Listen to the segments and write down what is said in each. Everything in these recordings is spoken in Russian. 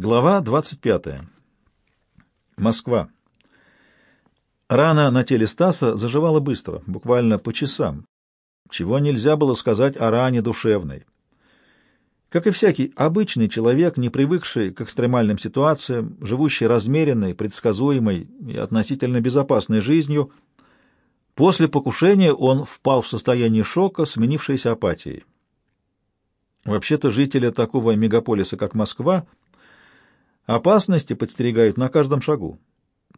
Глава 25. Москва. Рана на теле Стаса заживала быстро, буквально по часам, чего нельзя было сказать о ране душевной. Как и всякий обычный человек, не привыкший к экстремальным ситуациям, живущий размеренной, предсказуемой и относительно безопасной жизнью, после покушения он впал в состояние шока, сменившееся апатией. Вообще-то жители такого мегаполиса, как Москва, — Опасности подстерегают на каждом шагу.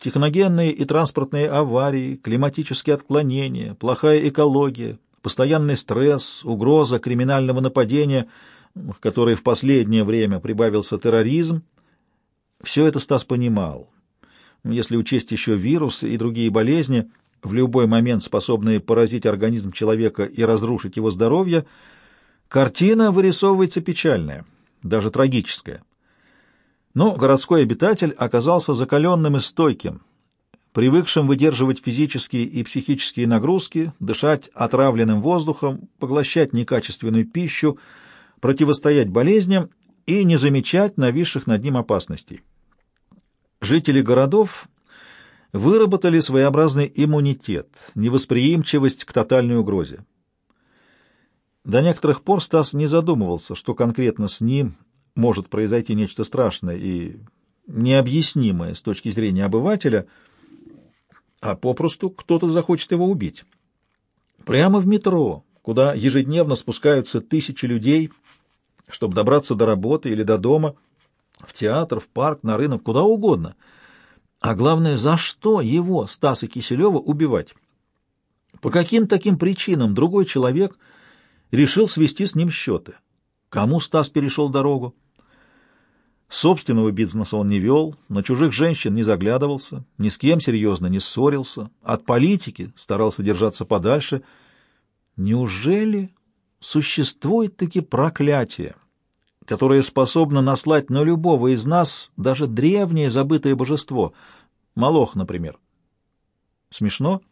Техногенные и транспортные аварии, климатические отклонения, плохая экология, постоянный стресс, угроза криминального нападения, в которой в последнее время прибавился терроризм. Все это Стас понимал. Если учесть еще вирусы и другие болезни, в любой момент способные поразить организм человека и разрушить его здоровье, картина вырисовывается печальная, даже трагическая. Но городской обитатель оказался закаленным и стойким, привыкшим выдерживать физические и психические нагрузки, дышать отравленным воздухом, поглощать некачественную пищу, противостоять болезням и не замечать нависших над ним опасностей. Жители городов выработали своеобразный иммунитет, невосприимчивость к тотальной угрозе. До некоторых пор Стас не задумывался, что конкретно с ним – может произойти нечто страшное и необъяснимое с точки зрения обывателя, а попросту кто-то захочет его убить. Прямо в метро, куда ежедневно спускаются тысячи людей, чтобы добраться до работы или до дома, в театр, в парк, на рынок, куда угодно. А главное, за что его, Стаса Киселева, убивать? По каким таким причинам другой человек решил свести с ним счеты? Кому Стас перешел дорогу? Собственного бизнеса он не вел, на чужих женщин не заглядывался, ни с кем серьезно не ссорился, от политики старался держаться подальше. Неужели существует таки проклятие, которое способно наслать на любого из нас даже древнее забытое божество, Молох, например? Смешно?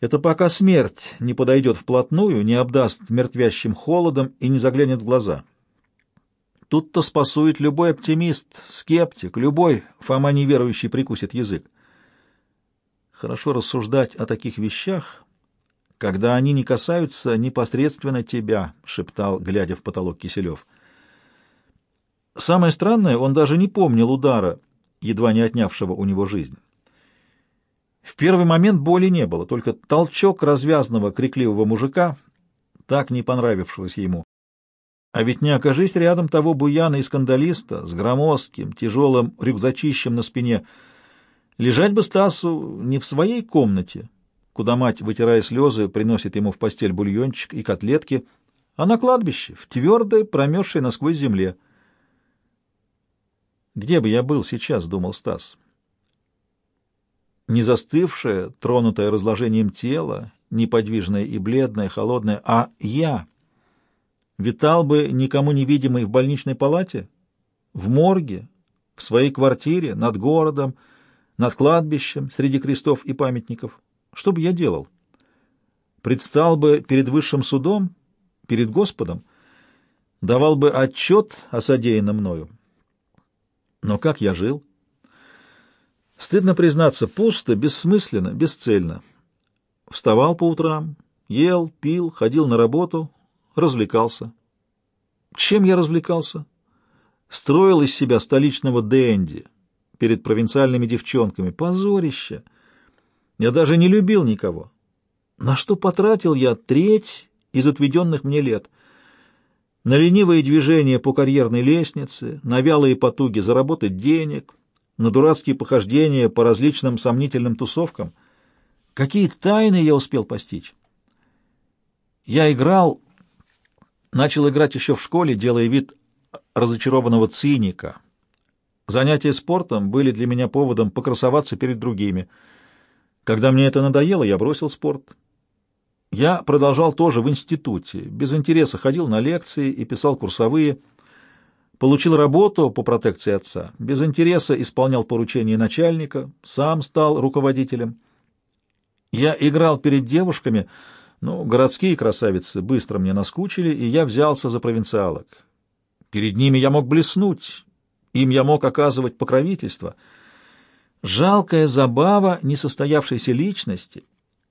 Это пока смерть не подойдет вплотную, не обдаст мертвящим холодом и не заглянет в глаза. Тут-то спасует любой оптимист, скептик, любой Фома неверующий прикусит язык. Хорошо рассуждать о таких вещах, когда они не касаются непосредственно тебя, — шептал, глядя в потолок Киселев. Самое странное, он даже не помнил удара, едва не отнявшего у него жизнь. В первый момент боли не было, только толчок развязного крикливого мужика, так не понравившегося ему. А ведь не окажись рядом того буяна и скандалиста с громоздким, тяжелым рюкзачищем на спине, лежать бы Стасу не в своей комнате, куда мать, вытирая слезы, приносит ему в постель бульончик и котлетки, а на кладбище, в твердой, промерзшей насквозь земле. «Где бы я был сейчас?» — думал Стас не застывшее, тронутое разложением тело, неподвижное и бледное, холодное, а я. Витал бы никому невидимый в больничной палате, в морге, в своей квартире, над городом, над кладбищем, среди крестов и памятников. Что бы я делал? Предстал бы перед высшим судом, перед Господом, давал бы отчет о содеянном мною. Но как я жил? — Стыдно признаться, пусто, бессмысленно, бесцельно. Вставал по утрам, ел, пил, ходил на работу, развлекался. Чем я развлекался? Строил из себя столичного денди перед провинциальными девчонками. Позорище! Я даже не любил никого. На что потратил я треть из отведенных мне лет? На ленивые движения по карьерной лестнице, на вялые потуги заработать денег — на дурацкие похождения по различным сомнительным тусовкам. Какие тайны я успел постичь? Я играл, начал играть еще в школе, делая вид разочарованного циника. Занятия спортом были для меня поводом покрасоваться перед другими. Когда мне это надоело, я бросил спорт. Я продолжал тоже в институте, без интереса ходил на лекции и писал курсовые – Получил работу по протекции отца, без интереса исполнял поручения начальника, сам стал руководителем. Я играл перед девушками, но городские красавицы быстро мне наскучили, и я взялся за провинциалок. Перед ними я мог блеснуть, им я мог оказывать покровительство. Жалкая забава несостоявшейся личности,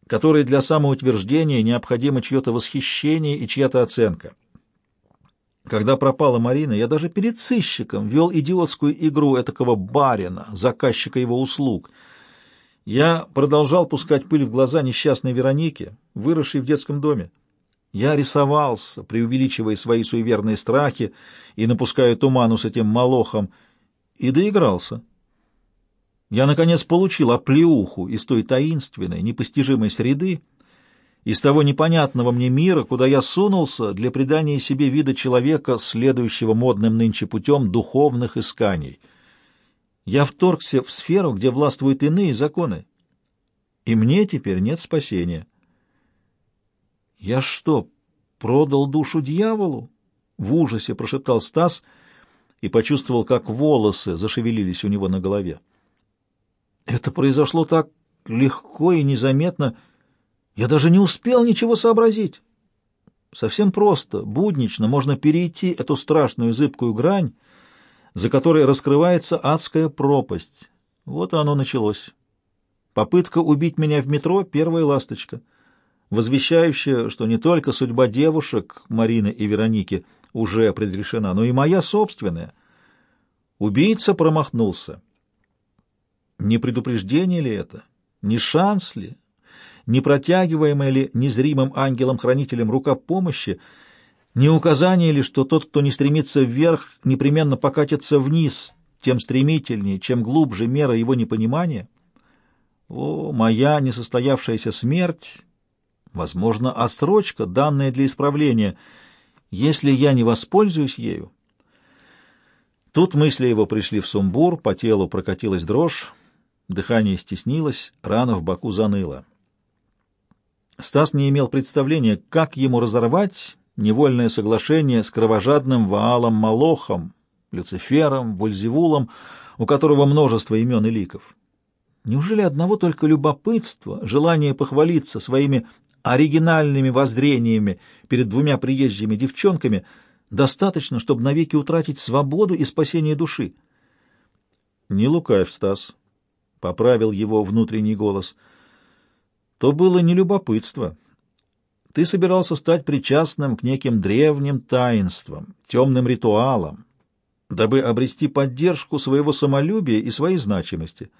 которой для самоутверждения необходимо чье-то восхищение и чья-то оценка. Когда пропала Марина, я даже перед сыщиком вел идиотскую игру этакого барина, заказчика его услуг. Я продолжал пускать пыль в глаза несчастной Веронике, выросшей в детском доме. Я рисовался, преувеличивая свои суеверные страхи и напуская туману с этим молохом, и доигрался. Я, наконец, получил оплеуху из той таинственной, непостижимой среды, из того непонятного мне мира, куда я сунулся для придания себе вида человека, следующего модным нынче путем духовных исканий. Я вторгся в сферу, где властвуют иные законы, и мне теперь нет спасения. «Я что, продал душу дьяволу?» — в ужасе прошептал Стас и почувствовал, как волосы зашевелились у него на голове. Это произошло так легко и незаметно, — я даже не успел ничего сообразить. Совсем просто, буднично можно перейти эту страшную зыбкую грань, за которой раскрывается адская пропасть. Вот оно началось. Попытка убить меня в метро — первая ласточка, возвещающая, что не только судьба девушек Марины и Вероники уже предрешена, но и моя собственная. Убийца промахнулся. Не предупреждение ли это? Не шанс ли? не протягиваемая ли незримым ангелом-хранителем рука помощи, не указание ли, что тот, кто не стремится вверх, непременно покатится вниз, тем стремительнее, чем глубже мера его непонимания? О, моя несостоявшаяся смерть, возможно, отсрочка, данная для исправления, если я не воспользуюсь ею. Тут мысли его пришли в сумбур, по телу прокатилась дрожь, дыхание стеснилось, рана в боку заныла. Стас не имел представления, как ему разорвать невольное соглашение с кровожадным Ваалом Малохом, Люцифером, Вользевулом, у которого множество имен и ликов. Неужели одного только любопытства, желание похвалиться своими оригинальными воззрениями перед двумя приезжими девчонками достаточно, чтобы навеки утратить свободу и спасение души? — Не лукавь, Стас, — поправил его внутренний голос, — то было не любопытство. Ты собирался стать причастным к неким древним таинствам, темным ритуалам, дабы обрести поддержку своего самолюбия и своей значимости.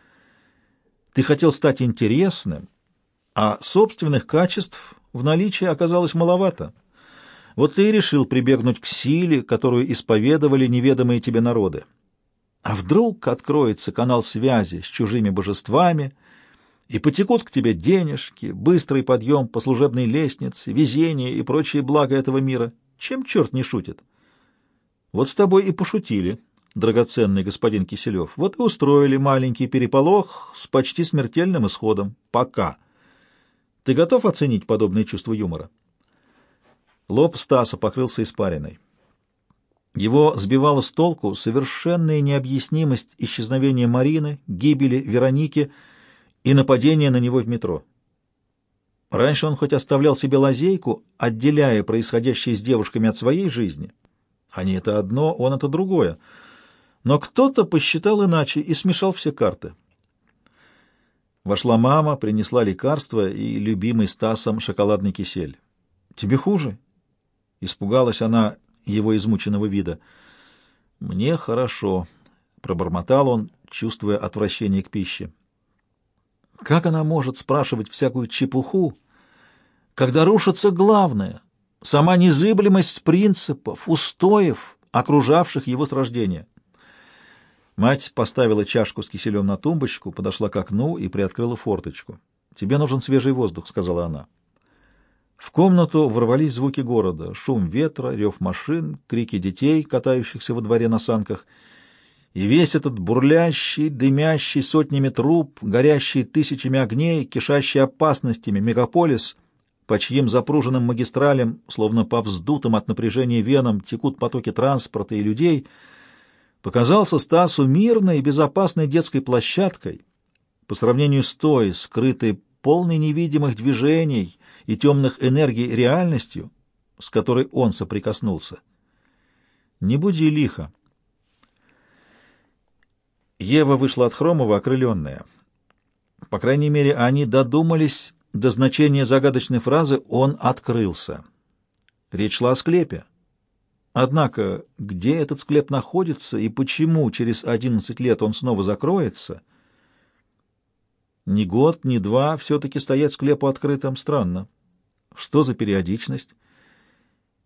Ты хотел стать интересным, а собственных качеств в наличии оказалось маловато. Вот ты и решил прибегнуть к силе, которую исповедовали неведомые тебе народы. А вдруг откроется канал связи с чужими божествами — и потекут к тебе денежки, быстрый подъем по служебной лестнице, везение и прочие блага этого мира. Чем черт не шутит? Вот с тобой и пошутили, драгоценный господин Киселев. Вот и устроили маленький переполох с почти смертельным исходом. Пока. Ты готов оценить подобное чувство юмора? Лоб Стаса покрылся испариной. Его сбивала с толку совершенная необъяснимость исчезновения Марины, гибели Вероники — и нападение на него в метро. Раньше он хоть оставлял себе лазейку, отделяя происходящее с девушками от своей жизни. Они это одно, он это другое. Но кто-то посчитал иначе и смешал все карты. Вошла мама, принесла лекарство и любимый Стасом шоколадный кисель. «Тебе хуже?» — испугалась она его измученного вида. «Мне хорошо», — пробормотал он, чувствуя отвращение к пище. Как она может спрашивать всякую чепуху, когда рушится главное, сама незыблемость принципов, устоев, окружавших его с рождения? Мать поставила чашку с киселем на тумбочку, подошла к окну и приоткрыла форточку. «Тебе нужен свежий воздух», — сказала она. В комнату ворвались звуки города, шум ветра, рев машин, крики детей, катающихся во дворе на санках — и весь этот бурлящий, дымящий сотнями труб, горящий тысячами огней, кишащий опасностями мегаполис, по чьим запруженным магистралям, словно по вздутым от напряжения венам, текут потоки транспорта и людей, показался Стасу мирной и безопасной детской площадкой по сравнению с той, скрытой полной невидимых движений и темных энергий реальностью, с которой он соприкоснулся. «Не буди лихо», Ева вышла от Хромова окрыленная. По крайней мере, они додумались до значения загадочной фразы «он открылся». Речь шла о склепе. Однако, где этот склеп находится и почему через одиннадцать лет он снова закроется? Ни год, ни два все-таки стоять склепу открытым странно. Что за периодичность?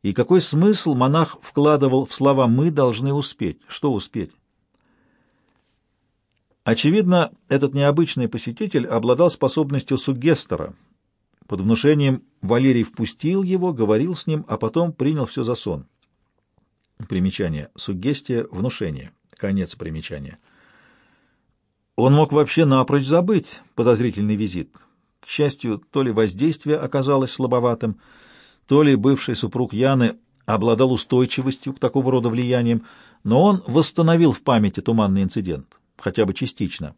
И какой смысл монах вкладывал в слова «мы должны успеть»? Что успеть? Очевидно, этот необычный посетитель обладал способностью суггестора. Под внушением Валерий впустил его, говорил с ним, а потом принял все за сон. Примечание. Суггестия — внушение. Конец примечания. Он мог вообще напрочь забыть подозрительный визит. К счастью, то ли воздействие оказалось слабоватым, то ли бывший супруг Яны обладал устойчивостью к такого рода влияниям, но он восстановил в памяти туманный инцидент, хотя бы частично.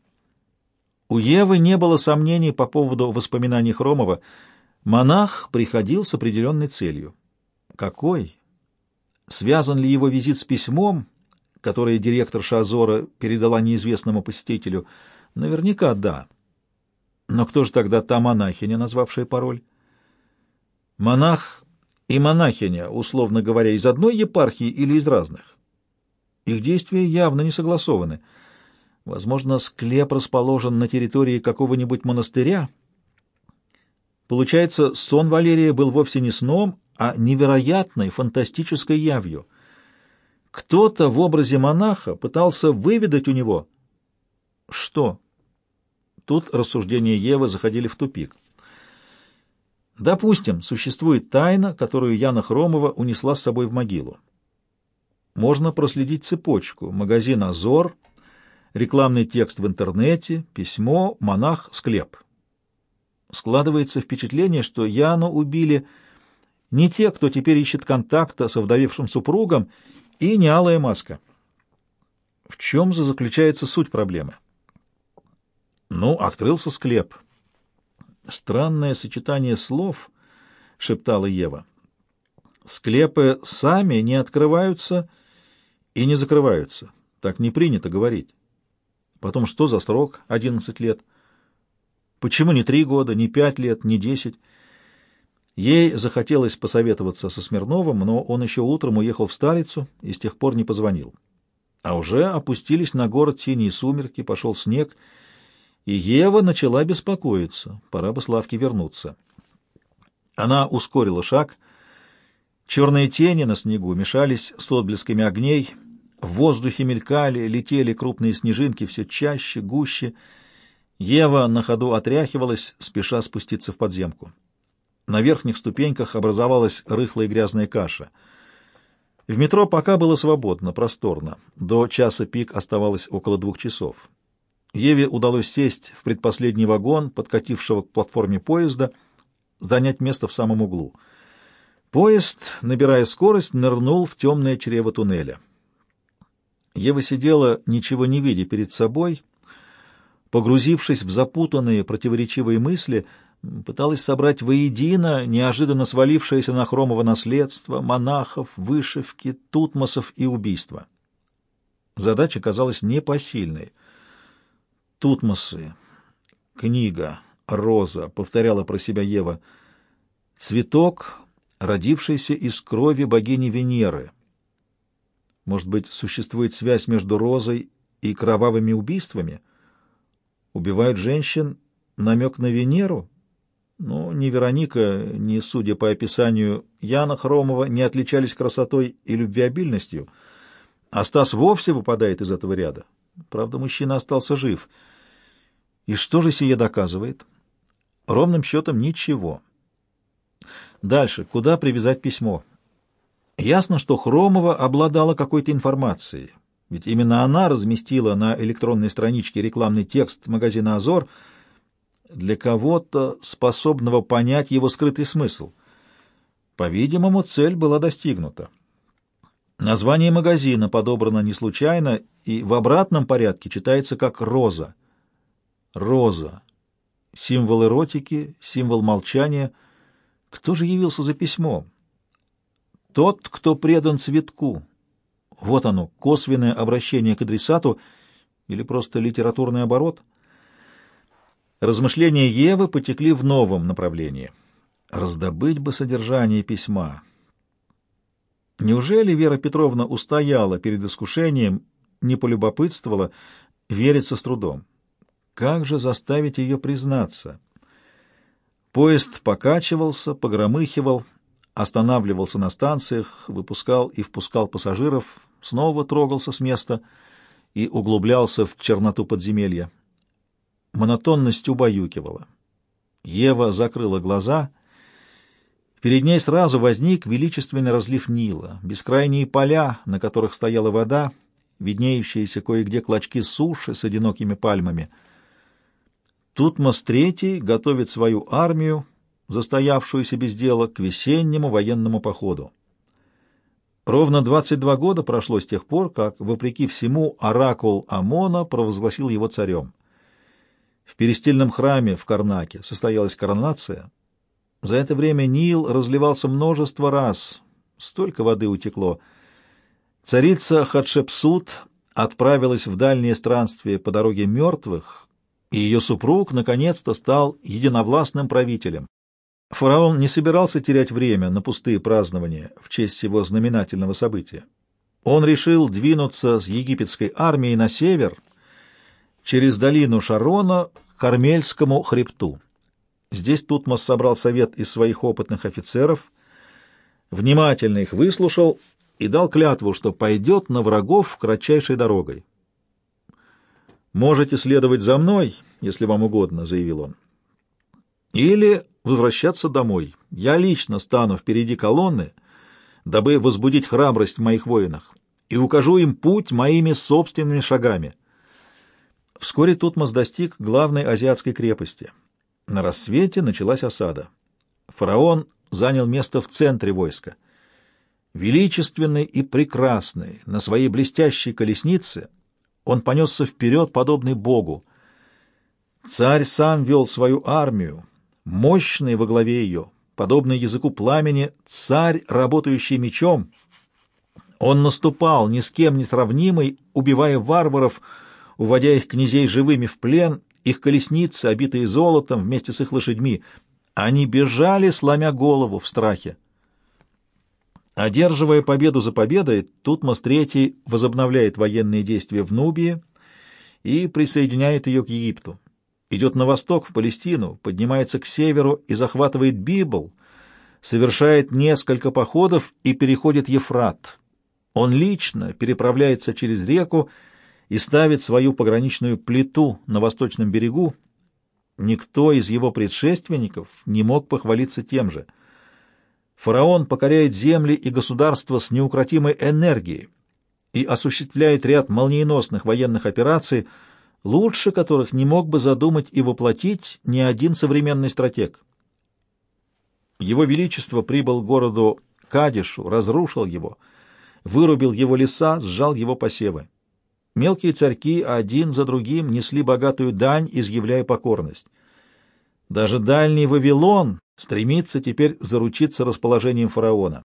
У Евы не было сомнений по поводу воспоминаний Хромова. Монах приходил с определенной целью. Какой? Связан ли его визит с письмом, которое директор Шазора передала неизвестному посетителю? Наверняка да. Но кто же тогда та монахиня, назвавшая пароль? Монах и монахиня, условно говоря, из одной епархии или из разных? Их действия явно не согласованы. Возможно, склеп расположен на территории какого-нибудь монастыря. Получается, сон Валерия был вовсе не сном, а невероятной фантастической явью. Кто-то в образе монаха пытался выведать у него... Что? Тут рассуждения Евы заходили в тупик. Допустим, существует тайна, которую Яна Хромова унесла с собой в могилу. Можно проследить цепочку. Магазин «Азор», рекламный текст в интернете, письмо, монах, склеп. Складывается впечатление, что Яну убили не те, кто теперь ищет контакта с овдовевшим супругом, и не алая маска. В чем же заключается суть проблемы? Ну, открылся склеп. Странное сочетание слов, — шептала Ева. Склепы сами не открываются и не закрываются. Так не принято говорить. Потом, что за срок? Одиннадцать лет. Почему не три года, не пять лет, не десять? Ей захотелось посоветоваться со Смирновым, но он еще утром уехал в Старицу и с тех пор не позвонил. А уже опустились на город синие сумерки, пошел снег, и Ева начала беспокоиться. Пора бы Славке вернуться. Она ускорила шаг. Черные тени на снегу мешались с отблесками огней. В воздухе мелькали, летели крупные снежинки все чаще, гуще. Ева на ходу отряхивалась, спеша спуститься в подземку. На верхних ступеньках образовалась рыхлая грязная каша. В метро пока было свободно, просторно. До часа пик оставалось около двух часов. Еве удалось сесть в предпоследний вагон, подкатившего к платформе поезда, занять место в самом углу. Поезд, набирая скорость, нырнул в темное чрево туннеля. Ева сидела, ничего не видя перед собой, погрузившись в запутанные противоречивые мысли — пыталась собрать воедино неожиданно свалившееся на Хромово наследство, монахов, вышивки, тутмосов и убийства. Задача казалась непосильной. Тутмосы, книга, роза, повторяла про себя Ева, цветок, родившийся из крови богини Венеры. Может быть, существует связь между розой и кровавыми убийствами? Убивают женщин намек на Венеру? Но ни Вероника, ни, судя по описанию, Яна Хромова не отличались красотой и любвеобильностью, а Стас вовсе выпадает из этого ряда. Правда, мужчина остался жив. И что же сие доказывает? Ровным счетом ничего. Дальше. Куда привязать письмо? Ясно, что Хромова обладала какой-то информацией, ведь именно она разместила на электронной страничке рекламный текст магазина «Азор», для кого-то, способного понять его скрытый смысл. По-видимому, цель была достигнута. Название магазина подобрано не случайно и в обратном порядке читается как «роза». Роза. Символ эротики, символ молчания. Кто же явился за письмом? Тот, кто предан цветку. Вот оно, косвенное обращение к адресату. или просто литературный оборот? Размышления Евы потекли в новом направлении. Раздобыть бы содержание письма. Неужели Вера Петровна устояла перед искушением, не полюбопытствовала, верится с трудом? Как же заставить ее признаться? Поезд покачивался, погромыхивал, останавливался на станциях, выпускал и впускал пассажиров, снова трогался с места и углублялся в черноту подземелья. Монотонность убаюкивала. Ева закрыла глаза. Перед ней сразу возник величественный разлив Нила, бескрайние поля, на которых стояла вода, виднеющиеся кое-где клочки суши с одинокими пальмами — Тутмос III готовит свою армию, застоявшуюся без дела, к весеннему военному походу. Ровно 22 года прошло с тех пор, как, вопреки всему, оракул Амона провозгласил его царем. В перестильном храме в Карнаке состоялась коронация. За это время Нил разливался множество раз, столько воды утекло. Царица Хатшепсут отправилась в дальнее странствие по дороге мертвых, и ее супруг наконец-то стал единовластным правителем. Фараон не собирался терять время на пустые празднования в честь всего знаменательного события. Он решил двинуться с египетской армией на север через долину Шарона к Кармельскому хребту. Здесь Тутмос собрал совет из своих опытных офицеров, внимательно их выслушал и дал клятву, что пойдет на врагов кратчайшей дорогой. «Можете следовать за мной, если вам угодно», — заявил он. «Или возвращаться домой. Я лично стану впереди колонны, дабы возбудить храбрость в моих воинах, и укажу им путь моими собственными шагами». Вскоре Тутмос достиг главной азиатской крепости. На рассвете началась осада. Фараон занял место в центре войска. Величественный и прекрасный, на своей блестящей колеснице — он понесся вперед, подобный Богу. Царь сам вел свою армию, мощный во главе ее, подобный языку пламени, царь, работающий мечом. Он наступал, ни с кем не сравнимый, убивая варваров, уводя их князей живыми в плен, их колесницы, обитые золотом, вместе с их лошадьми. Они бежали, сломя голову в страхе. Одерживая победу за победой, Тутмос III возобновляет военные действия в Нубии и присоединяет ее к Египту. Идет на восток, в Палестину, поднимается к северу и захватывает Библ, совершает несколько походов и переходит Ефрат. Он лично переправляется через реку и ставит свою пограничную плиту на восточном берегу. Никто из его предшественников не мог похвалиться тем же — Фараон покоряет земли и государства с неукротимой энергией и осуществляет ряд молниеносных военных операций, лучше которых не мог бы задумать и воплотить ни один современный стратег. Его Величество прибыл к городу Кадишу, разрушил его, вырубил его леса, сжал его посевы. Мелкие царьки один за другим несли богатую дань, изъявляя покорность. Даже дальний Вавилон стремится теперь заручиться расположением фараона.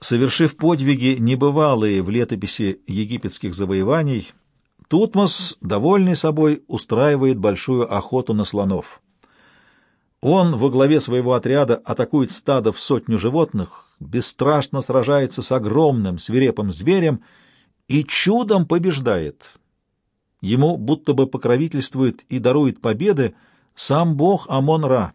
Совершив подвиги, небывалые в летописи египетских завоеваний, Тутмос, довольный собой, устраивает большую охоту на слонов. Он во главе своего отряда атакует стадо в сотню животных, бесстрашно сражается с огромным свирепым зверем и чудом побеждает. Ему будто бы покровительствует и дарует победы сам бог Амон-Ра.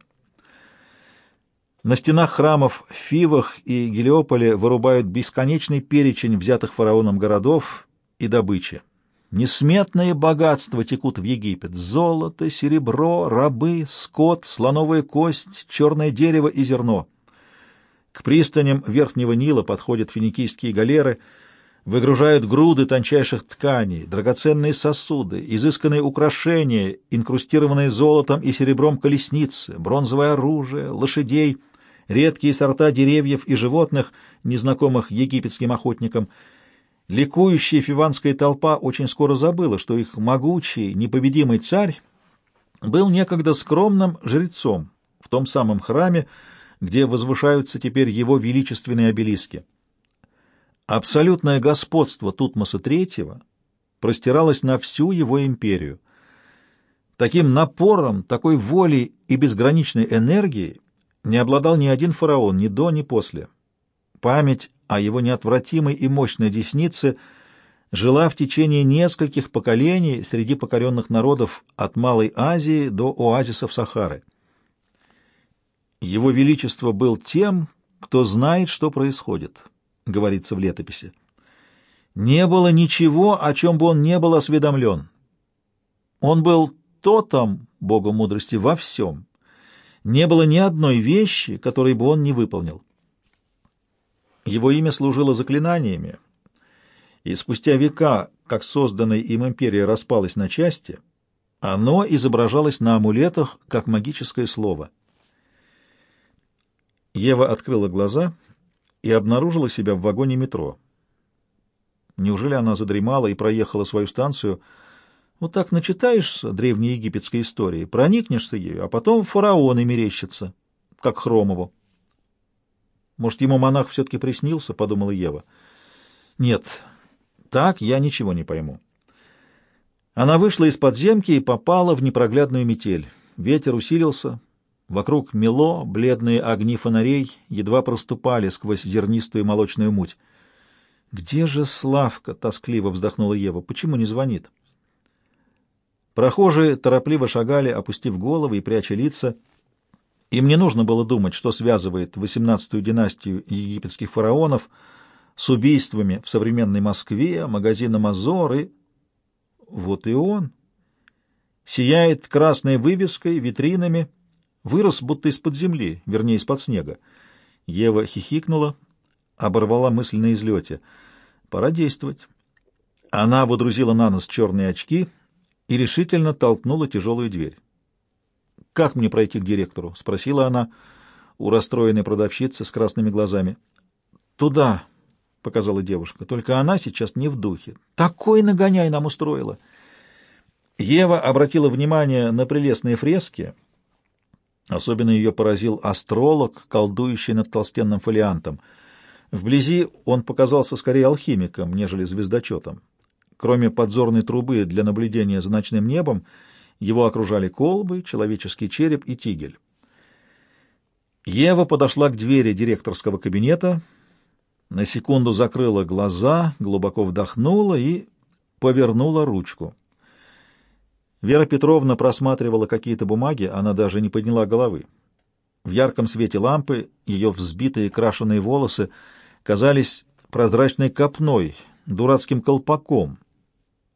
На стенах храмов в Фивах и Гелиополе вырубают бесконечный перечень взятых фараоном городов и добычи. Несметные богатства текут в Египет. Золото, серебро, рабы, скот, слоновая кость, черное дерево и зерно. К пристаням Верхнего Нила подходят финикийские галеры, выгружают груды тончайших тканей, драгоценные сосуды, изысканные украшения, инкрустированные золотом и серебром колесницы, бронзовое оружие, лошадей — редкие сорта деревьев и животных, незнакомых египетским охотникам. Ликующая фиванская толпа очень скоро забыла, что их могучий, непобедимый царь был некогда скромным жрецом в том самом храме, где возвышаются теперь его величественные обелиски. Абсолютное господство Тутмоса III простиралась на всю его империю. Таким напором, такой волей и безграничной энергией не обладал ни один фараон ни до, ни после. Память о его неотвратимой и мощной деснице жила в течение нескольких поколений среди покоренных народов от Малой Азии до оазисов Сахары. Его Величество был тем, кто знает, что происходит, говорится в летописи. Не было ничего, о чем бы он не был осведомлен. Он был тотом Бога мудрости во всем. Не было ни одной вещи, которой бы он не выполнил. Его имя служило заклинаниями, и спустя века, как созданная им империя распалась на части, оно изображалось на амулетах как магическое слово. Ева открыла глаза и обнаружила себя в вагоне метро. Неужели она задремала и проехала свою станцию? Вот так начитаешься древнеегипетской истории, проникнешься ею, а потом фараоны мерещатся, как Хромову. Может, ему монах все-таки приснился, — подумала Ева. Нет, так я ничего не пойму. Она вышла из подземки и попала в непроглядную метель. Ветер усилился. Вокруг мело, бледные огни фонарей едва проступали сквозь зернистую молочную муть. «Где же Славка?» — тоскливо вздохнула Ева. «Почему не звонит?» Прохожие торопливо шагали, опустив головы и пряча лица. Им не нужно было думать, что связывает XVIII династию египетских фараонов с убийствами в современной Москве, магазином «Азор» и... Вот и он. Сияет красной вывеской, витринами. Вырос будто из-под земли, вернее, из-под снега. Ева хихикнула, оборвала мысль на излете. Пора действовать. Она водрузила на нос черные очки и решительно толкнула тяжелую дверь. «Как мне пройти к директору?» — спросила она у расстроенной продавщицы с красными глазами. «Туда», — показала девушка, — «только она сейчас не в духе. Такой нагоняй нам устроила». Ева обратила внимание на прелестные фрески. Особенно ее поразил астролог, колдующий над толстенным фолиантом — Вблизи он показался скорее алхимиком, нежели звездочетом. Кроме подзорной трубы для наблюдения за ночным небом, его окружали колбы, человеческий череп и тигель. Ева подошла к двери директорского кабинета, на секунду закрыла глаза, глубоко вдохнула и повернула ручку. Вера Петровна просматривала какие-то бумаги, она даже не подняла головы. В ярком свете лампы ее взбитые крашеные волосы — казались прозрачной копной, дурацким колпаком.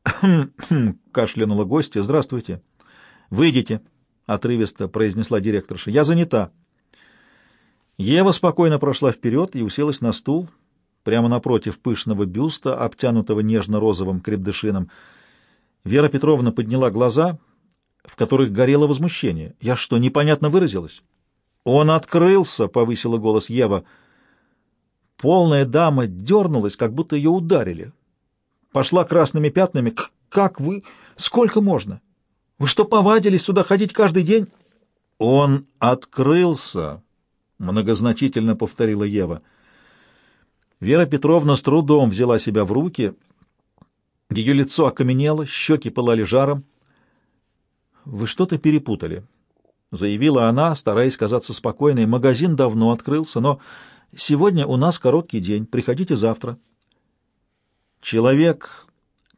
кашлянула гостья. «Здравствуйте». «Выйдите», — отрывисто произнесла директорша. «Я занята». Ева спокойно прошла вперед и уселась на стул, прямо напротив пышного бюста, обтянутого нежно-розовым крепдышином. Вера Петровна подняла глаза, в которых горело возмущение. «Я что, непонятно выразилась?» «Он открылся!» — повысила голос Ева — Полная дама дернулась, как будто ее ударили. Пошла красными пятнами. «Как вы? Сколько можно? Вы что, повадились сюда ходить каждый день?» «Он открылся», — многозначительно повторила Ева. Вера Петровна с трудом взяла себя в руки. Ее лицо окаменело, щеки пылали жаром. «Вы что-то перепутали», — заявила она, стараясь казаться спокойной. «Магазин давно открылся, но Сегодня у нас короткий день. Приходите завтра. Человек,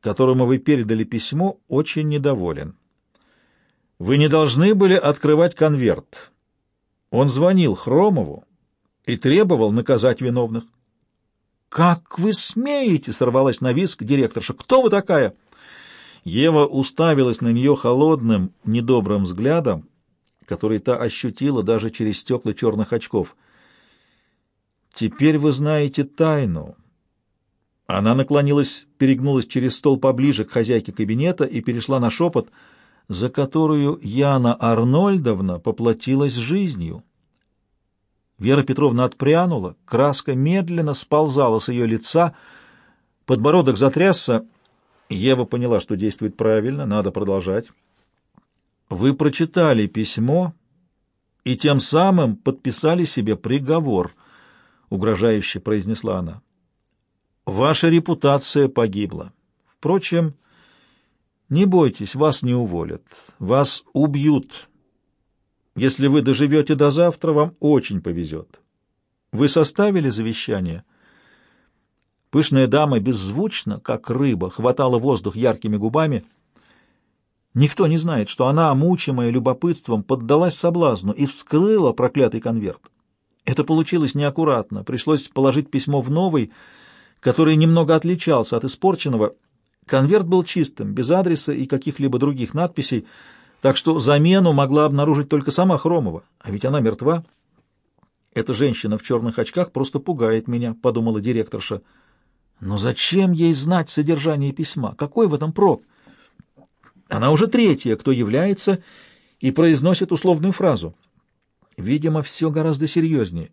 которому вы передали письмо, очень недоволен. Вы не должны были открывать конверт. Он звонил Хромову и требовал наказать виновных. «Как вы смеете?» — сорвалась на виск директорша. «Кто вы такая?» Ева уставилась на нее холодным, недобрым взглядом, который та ощутила даже через стекла черных очков. Теперь вы знаете тайну. Она наклонилась, перегнулась через стол поближе к хозяйке кабинета и перешла на шепот, за которую Яна Арнольдовна поплатилась жизнью. Вера Петровна отпрянула, краска медленно сползала с ее лица, подбородок затрясся. Ева поняла, что действует правильно, надо продолжать. Вы прочитали письмо и тем самым подписали себе приговор —— угрожающе произнесла она. «Ваша репутация погибла. Впрочем, Не бойтесь, вас не уволят, вас убьют. Если вы доживете до завтра, вам очень повезет. Вы составили завещание?» Пышная дама беззвучно, как рыба, хватала воздух яркими губами. Никто не знает, что она, мучимая любопытством, поддалась соблазну и вскрыла проклятый конверт. Это получилось неаккуратно, пришлось положить письмо в новый, который немного отличался от испорченного. Конверт был чистым, без адреса и каких-либо других надписей, так что замену могла обнаружить только сама Хромова, а ведь она мертва. «Эта женщина в черных очках просто пугает меня», — подумала директорша. Но зачем ей знать содержание письма? Какой в этом прок? Она уже третья, кто является и произносит условную фразу. Видимо, все гораздо серьезнее.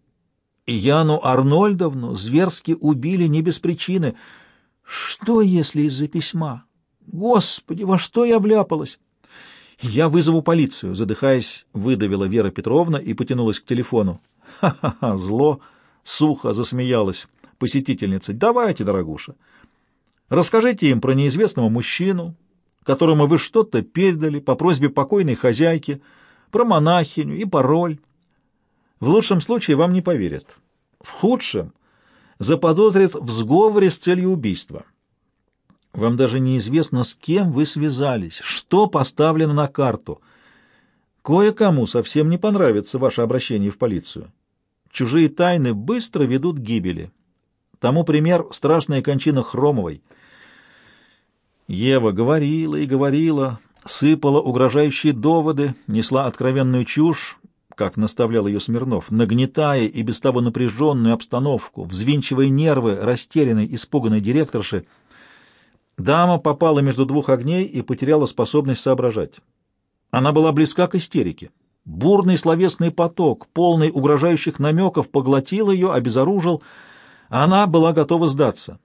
И Яну Арнольдовну зверски убили не без причины. Что, если из-за письма? Господи, во что я вляпалась? Я вызову полицию, задыхаясь, выдавила Вера Петровна и потянулась к телефону. Ха-ха-ха, зло, сухо засмеялась посетительница, давайте, дорогуша, расскажите им про неизвестного мужчину, которому вы что-то передали по просьбе покойной хозяйки, про монахиню и пароль. В лучшем случае вам не поверят. В худшем заподозрят в сговоре с целью убийства. Вам даже неизвестно, с кем вы связались, что поставлено на карту. Кое-кому совсем не понравится ваше обращение в полицию. Чужие тайны быстро ведут к гибели. Тому пример — страшная кончина Хромовой. Ева говорила и говорила, сыпала угрожающие доводы, несла откровенную чушь, как наставлял ее Смирнов, нагнетая и без того напряженную обстановку, взвинчивая нервы растерянной, испуганной директорши. Дама попала между двух огней и потеряла способность соображать. Она была близка к истерике. Бурный словесный поток, полный угрожающих намеков, поглотил ее, обезоружил — она была готова сдаться.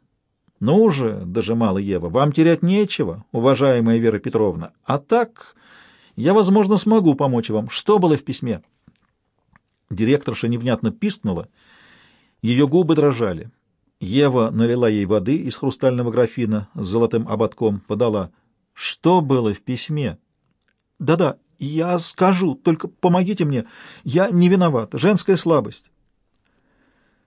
«Ну уже», — дожимала Ева, — «вам терять нечего, уважаемая Вера Петровна. А так я, возможно, смогу помочь вам. Что было в письме?» Директорша невнятно пискнула. Ее губы дрожали. Ева налила ей воды из хрустального графина с золотым ободком, подала. «Что было в письме?» «Да-да, я скажу, только помогите мне. Я не виноват. Женская слабость.